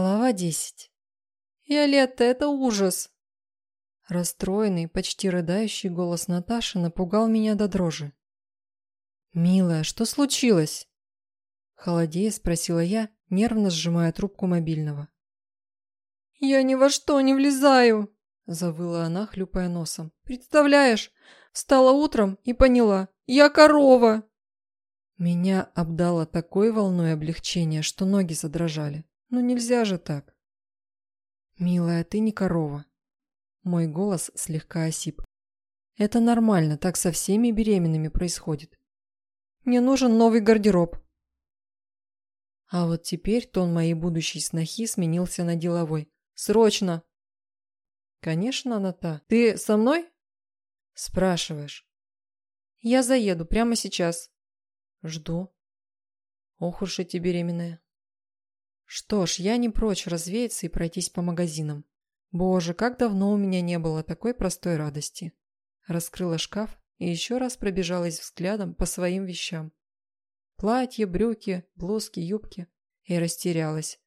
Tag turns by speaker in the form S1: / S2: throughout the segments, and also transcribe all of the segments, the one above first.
S1: Глава 10. «Виолетта, это ужас!» Расстроенный, почти рыдающий голос Наташи напугал меня до дрожи. «Милая, что случилось?» Холодея спросила я, нервно сжимая трубку мобильного. «Я ни во что не влезаю!» Завыла она, хлюпая носом. «Представляешь, встала утром и поняла, я корова!» Меня обдало такой волной облегчения, что ноги задрожали. Ну нельзя же так. Милая, ты не корова. Мой голос слегка осип. Это нормально, так со всеми беременными происходит. Мне нужен новый гардероб. А вот теперь тон моей будущей снохи сменился на деловой. Срочно! Конечно, она та. Ты со мной? Спрашиваешь. Я заеду прямо сейчас. Жду. Ох уж эти беременные. Что ж, я не прочь развеяться и пройтись по магазинам. Боже, как давно у меня не было такой простой радости. Раскрыла шкаф и еще раз пробежалась взглядом по своим вещам. Платье, брюки, блузки, юбки. И растерялась.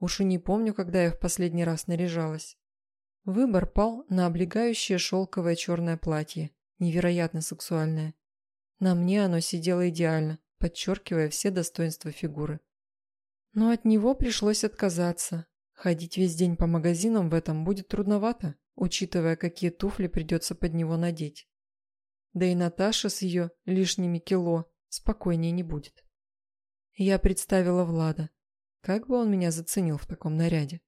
S1: Уж и не помню, когда я в последний раз наряжалась. Выбор пал на облегающее шелковое черное платье, невероятно сексуальное. На мне оно сидело идеально, подчеркивая все достоинства фигуры. Но от него пришлось отказаться. Ходить весь день по магазинам в этом будет трудновато, учитывая, какие туфли придется под него надеть. Да и Наташа с ее лишними кило спокойнее не будет. Я представила Влада. Как бы он меня заценил в таком наряде?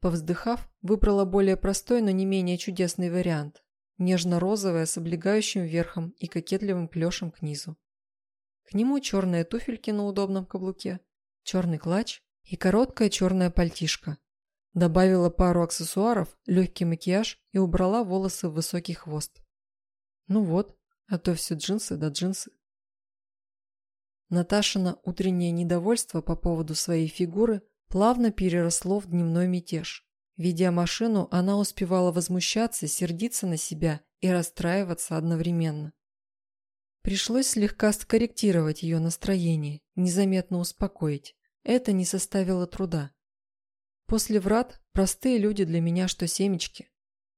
S1: Повздыхав, выбрала более простой, но не менее чудесный вариант. Нежно-розовое с облегающим верхом и кокетливым клешем к низу. К нему черные туфельки на удобном каблуке, черный клатч и короткая черная пальтишка. Добавила пару аксессуаров, легкий макияж и убрала волосы в высокий хвост. Ну вот, а то все джинсы да джинсы. Наташина утреннее недовольство по поводу своей фигуры плавно переросло в дневной мятеж. Ведя машину, она успевала возмущаться, сердиться на себя и расстраиваться одновременно. Пришлось слегка скорректировать ее настроение, незаметно успокоить. Это не составило труда. После врат простые люди для меня что семечки.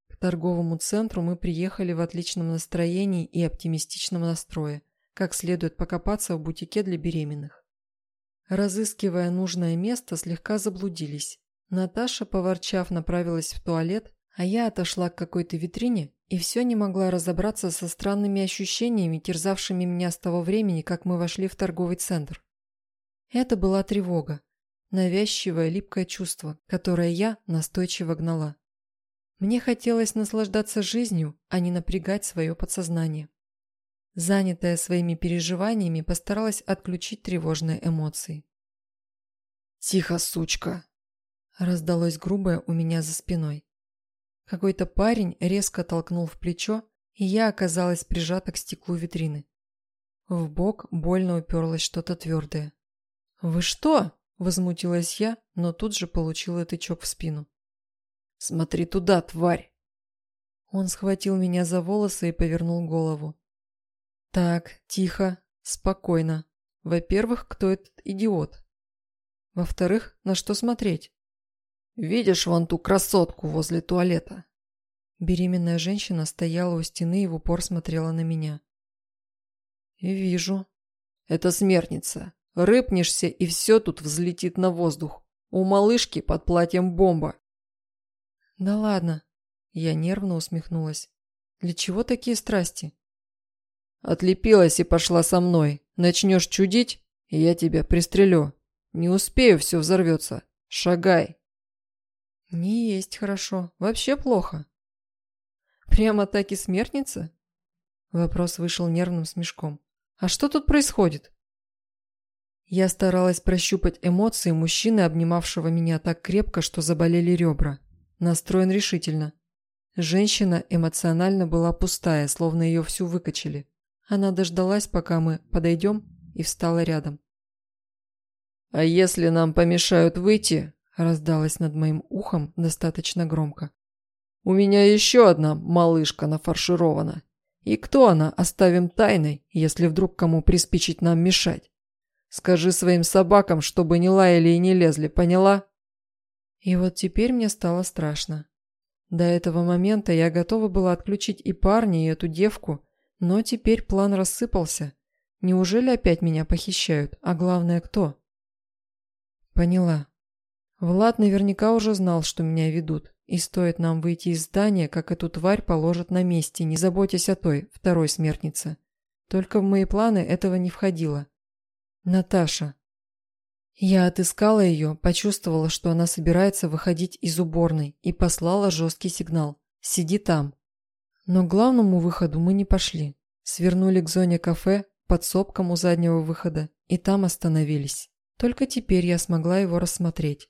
S1: К торговому центру мы приехали в отличном настроении и оптимистичном настрое, как следует покопаться в бутике для беременных. Разыскивая нужное место, слегка заблудились. Наташа, поворчав, направилась в туалет, а я отошла к какой-то витрине и все не могла разобраться со странными ощущениями, терзавшими меня с того времени, как мы вошли в торговый центр. Это была тревога, навязчивое липкое чувство, которое я настойчиво гнала. Мне хотелось наслаждаться жизнью, а не напрягать свое подсознание. Занятая своими переживаниями, постаралась отключить тревожные эмоции. «Тихо, сучка!» Раздалось грубое у меня за спиной. Какой-то парень резко толкнул в плечо, и я оказалась прижата к стеклу витрины. В бок больно уперлось что-то твердое. «Вы что?» – возмутилась я, но тут же получила тычок в спину. «Смотри туда, тварь!» Он схватил меня за волосы и повернул голову. «Так, тихо, спокойно. Во-первых, кто этот идиот? Во-вторых, на что смотреть?» Видишь вон ту красотку возле туалета?» Беременная женщина стояла у стены и в упор смотрела на меня. «И вижу. Это смертница. Рыпнешься, и все тут взлетит на воздух. У малышки под платьем бомба». «Да ладно». Я нервно усмехнулась. «Для чего такие страсти?» «Отлепилась и пошла со мной. Начнешь чудить, и я тебя пристрелю. Не успею, все взорвется. Шагай». Не есть хорошо. Вообще плохо. Прямо так и смертница? Вопрос вышел нервным смешком. А что тут происходит? Я старалась прощупать эмоции мужчины, обнимавшего меня так крепко, что заболели ребра. Настроен решительно. Женщина эмоционально была пустая, словно ее всю выкачали. Она дождалась, пока мы подойдем, и встала рядом. «А если нам помешают выйти, раздалось над моим ухом достаточно громко. «У меня еще одна малышка нафарширована. И кто она, оставим тайной, если вдруг кому приспичить нам мешать? Скажи своим собакам, чтобы не лаяли и не лезли, поняла?» И вот теперь мне стало страшно. До этого момента я готова была отключить и парня, и эту девку, но теперь план рассыпался. Неужели опять меня похищают? А главное, кто? Поняла. Влад наверняка уже знал, что меня ведут, и стоит нам выйти из здания, как эту тварь положат на месте, не заботясь о той, второй смертнице. Только в мои планы этого не входило. Наташа. Я отыскала ее, почувствовала, что она собирается выходить из уборной и послала жесткий сигнал «Сиди там». Но к главному выходу мы не пошли. Свернули к зоне кафе, подсобкам у заднего выхода и там остановились. Только теперь я смогла его рассмотреть.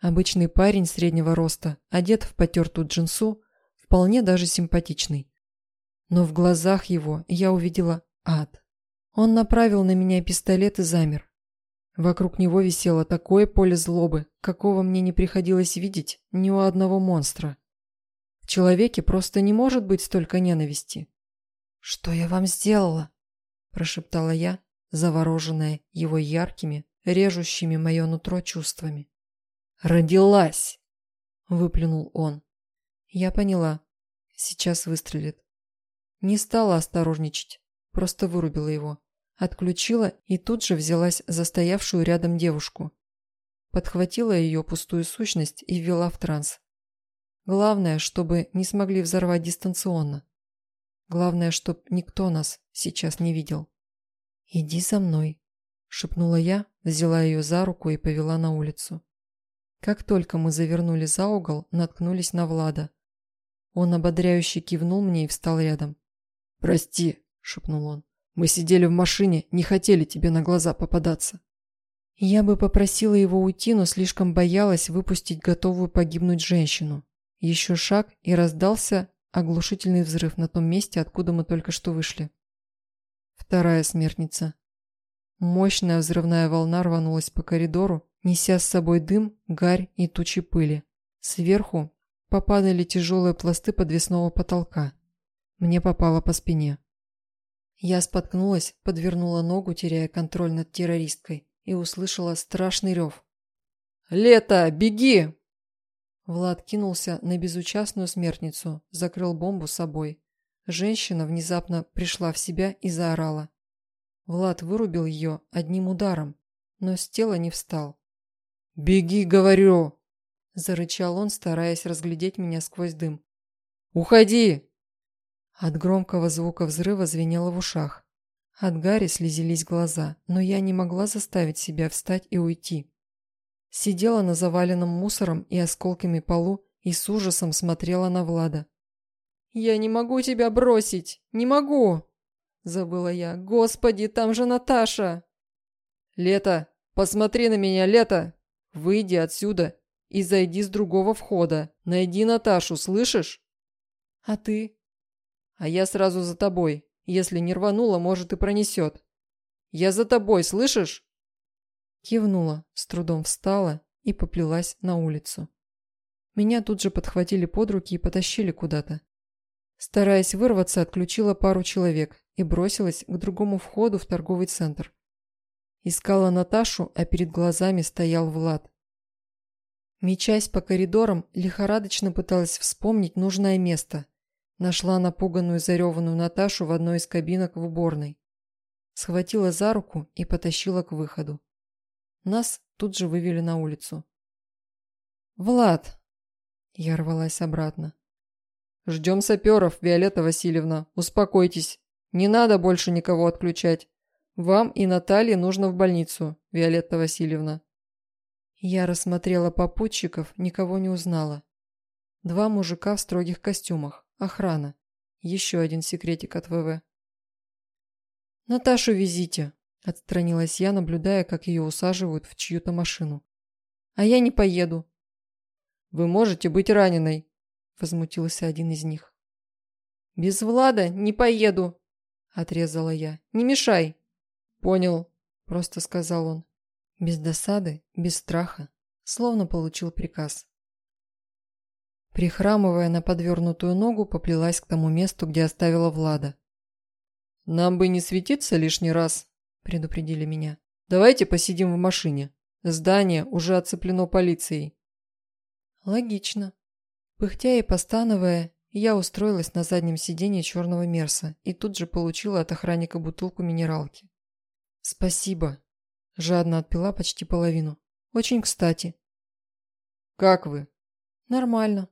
S1: Обычный парень среднего роста, одет в потертую джинсу, вполне даже симпатичный. Но в глазах его я увидела ад. Он направил на меня пистолет и замер. Вокруг него висело такое поле злобы, какого мне не приходилось видеть ни у одного монстра. В человеке просто не может быть столько ненависти. «Что я вам сделала?» – прошептала я, завороженная его яркими, режущими мое нутро чувствами. «Родилась!» – выплюнул он. Я поняла. Сейчас выстрелит. Не стала осторожничать, просто вырубила его. Отключила и тут же взялась за стоявшую рядом девушку. Подхватила ее пустую сущность и ввела в транс. Главное, чтобы не смогли взорвать дистанционно. Главное, чтоб никто нас сейчас не видел. «Иди за мной», – шепнула я, взяла ее за руку и повела на улицу. Как только мы завернули за угол, наткнулись на Влада. Он ободряюще кивнул мне и встал рядом. «Прости», – шепнул он. «Мы сидели в машине, не хотели тебе на глаза попадаться». Я бы попросила его уйти, но слишком боялась выпустить готовую погибнуть женщину. Еще шаг, и раздался Оглушительный взрыв на том месте, откуда мы только что вышли. Вторая смертница. Мощная взрывная волна рванулась по коридору, неся с собой дым, гарь и тучи пыли. Сверху попадали тяжелые пласты подвесного потолка. Мне попало по спине. Я споткнулась, подвернула ногу, теряя контроль над террористкой, и услышала страшный рев. «Лето, беги!» Влад кинулся на безучастную смертницу, закрыл бомбу собой. Женщина внезапно пришла в себя и заорала. Влад вырубил ее одним ударом, но с тела не встал. «Беги, говорю!» – зарычал он, стараясь разглядеть меня сквозь дым. «Уходи!» От громкого звука взрыва звенело в ушах. От Гарри слезились глаза, но я не могла заставить себя встать и уйти. Сидела на заваленном мусором и осколками полу и с ужасом смотрела на Влада. «Я не могу тебя бросить! Не могу!» Забыла я. «Господи, там же Наташа!» «Лето, посмотри на меня, Лето! Выйди отсюда и зайди с другого входа. Найди Наташу, слышишь?» «А ты?» «А я сразу за тобой. Если не рванула, может и пронесет. Я за тобой, слышишь?» Кивнула, с трудом встала и поплелась на улицу. Меня тут же подхватили под руки и потащили куда-то. Стараясь вырваться, отключила пару человек и бросилась к другому входу в торговый центр. Искала Наташу, а перед глазами стоял Влад. Мечась по коридорам, лихорадочно пыталась вспомнить нужное место. Нашла напуганную зареванную Наташу в одной из кабинок в уборной. Схватила за руку и потащила к выходу. Нас тут же вывели на улицу. «Влад!» Я рвалась обратно. «Ждем саперов, Виолетта Васильевна. Успокойтесь. Не надо больше никого отключать. Вам и Наталье нужно в больницу, Виолетта Васильевна». Я рассмотрела попутчиков, никого не узнала. Два мужика в строгих костюмах, охрана. Еще один секретик от ВВ. «Наташу везите», Отстранилась я, наблюдая, как ее усаживают в чью-то машину. «А я не поеду». «Вы можете быть раненой», – возмутился один из них. «Без Влада не поеду», – отрезала я. «Не мешай». «Понял», – просто сказал он. Без досады, без страха, словно получил приказ. Прихрамывая на подвернутую ногу, поплелась к тому месту, где оставила Влада. «Нам бы не светиться лишний раз», – предупредили меня. «Давайте посидим в машине. Здание уже оцеплено полицией». Логично. Пыхтя и постановая, я устроилась на заднем сиденье черного Мерса и тут же получила от охранника бутылку минералки. «Спасибо». Жадно отпила почти половину. «Очень кстати».
S2: «Как вы?»
S1: «Нормально».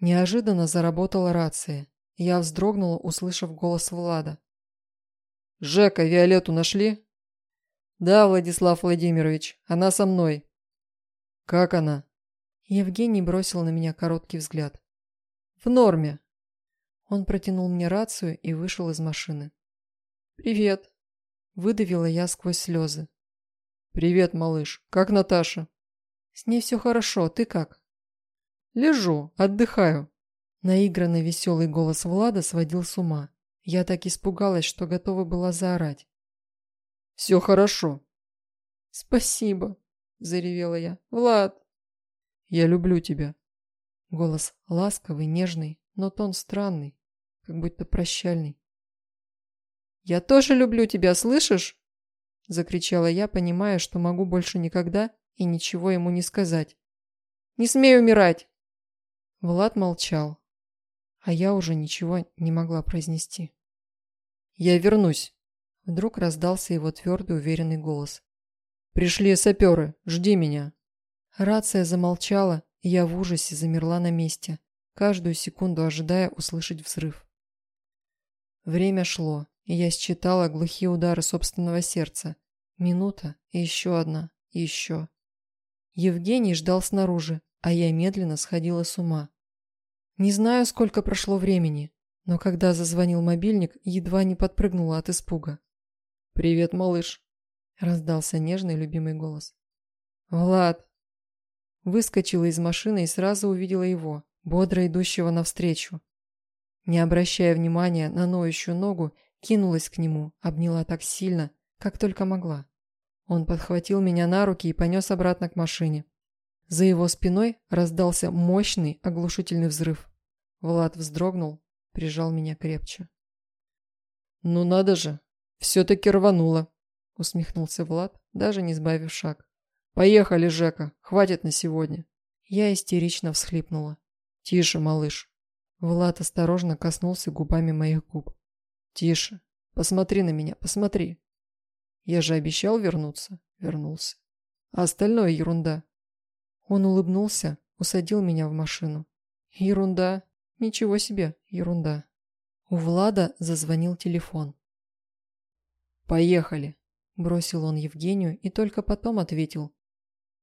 S1: Неожиданно заработала рация. Я вздрогнула, услышав голос Влада.
S2: «Жека, Виолетту нашли?» «Да, Владислав Владимирович, она со мной». «Как она?»
S1: Евгений бросил на меня короткий взгляд.
S2: «В норме».
S1: Он протянул мне рацию и вышел из машины.
S2: «Привет», –
S1: выдавила я сквозь слезы.
S2: «Привет, малыш. Как Наташа?»
S1: «С ней все хорошо. Ты как?»
S2: «Лежу, отдыхаю».
S1: Наигранный веселый голос Влада сводил с ума. Я так испугалась, что готова была заорать.
S2: «Все хорошо».
S1: «Спасибо», – заревела я. «Влад!»
S2: «Я люблю тебя».
S1: Голос ласковый, нежный, но тон странный, как будто прощальный. «Я тоже люблю тебя, слышишь?» Закричала я, понимая, что могу больше никогда и ничего ему не сказать. «Не смей умирать!» Влад молчал, а я уже ничего не могла произнести.
S2: «Я вернусь!»
S1: Вдруг раздался его твердый, уверенный голос.
S2: «Пришли саперы, жди меня!»
S1: Рация замолчала, и я в ужасе замерла на месте, каждую секунду ожидая услышать взрыв. Время шло, я считала глухие удары собственного сердца. Минута, еще одна, еще. Евгений ждал снаружи, а я медленно сходила с ума. Не знаю, сколько прошло времени, но когда зазвонил мобильник, едва не подпрыгнула от испуга.
S2: «Привет, малыш», –
S1: раздался нежный любимый голос. «Влад, Выскочила из машины и сразу увидела его, бодро идущего навстречу. Не обращая внимания на ноющую ногу, кинулась к нему, обняла так сильно, как только могла. Он подхватил меня на руки и понес обратно к машине. За его спиной раздался мощный оглушительный взрыв. Влад вздрогнул, прижал меня крепче.
S2: «Ну надо же, все-таки рвануло», — усмехнулся
S1: Влад, даже не сбавив шаг.
S2: «Поехали, Жека, хватит на сегодня».
S1: Я истерично всхлипнула.
S2: «Тише, малыш».
S1: Влад осторожно коснулся губами моих губ.
S2: «Тише. Посмотри на меня, посмотри».
S1: Я же обещал вернуться. Вернулся.
S2: А остальное ерунда.
S1: Он улыбнулся, усадил меня в машину. Ерунда. Ничего себе, ерунда. У Влада зазвонил телефон.
S2: «Поехали», –
S1: бросил он Евгению и только потом ответил.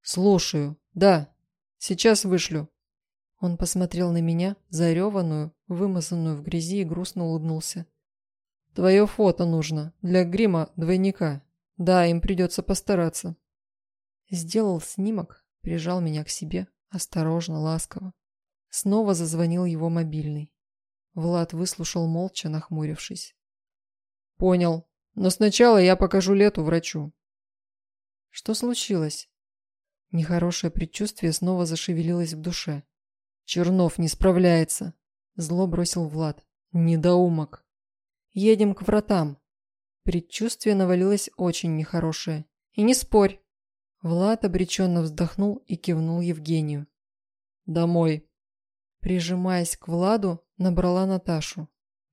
S2: «Слушаю. Да. Сейчас вышлю».
S1: Он посмотрел на меня, зареванную, вымазанную в грязи и грустно улыбнулся.
S2: «Твое фото нужно. Для грима двойника. Да, им придется постараться».
S1: Сделал снимок, прижал меня к себе, осторожно, ласково. Снова зазвонил его мобильный. Влад выслушал молча, нахмурившись.
S2: «Понял. Но сначала я покажу Лету врачу».
S1: «Что случилось?» Нехорошее предчувствие снова зашевелилось в душе.
S2: «Чернов не справляется», –
S1: зло бросил Влад.
S2: «Недоумок».
S1: «Едем к вратам». Предчувствие навалилось очень нехорошее. «И не спорь». Влад обреченно вздохнул и кивнул Евгению.
S2: «Домой».
S1: Прижимаясь к Владу, набрала Наташу.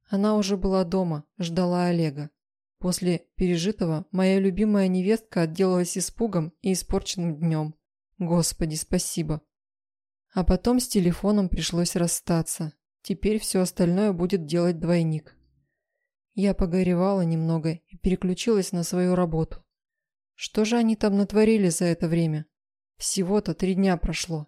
S1: Она уже была дома, ждала Олега. После пережитого моя любимая невестка отделалась испугом и испорченным днем. Господи, спасибо. А потом с телефоном пришлось расстаться. Теперь все остальное будет делать двойник. Я погоревала немного и переключилась на свою работу. Что же они там натворили за это время? Всего-то три дня прошло.